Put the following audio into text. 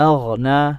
أغنى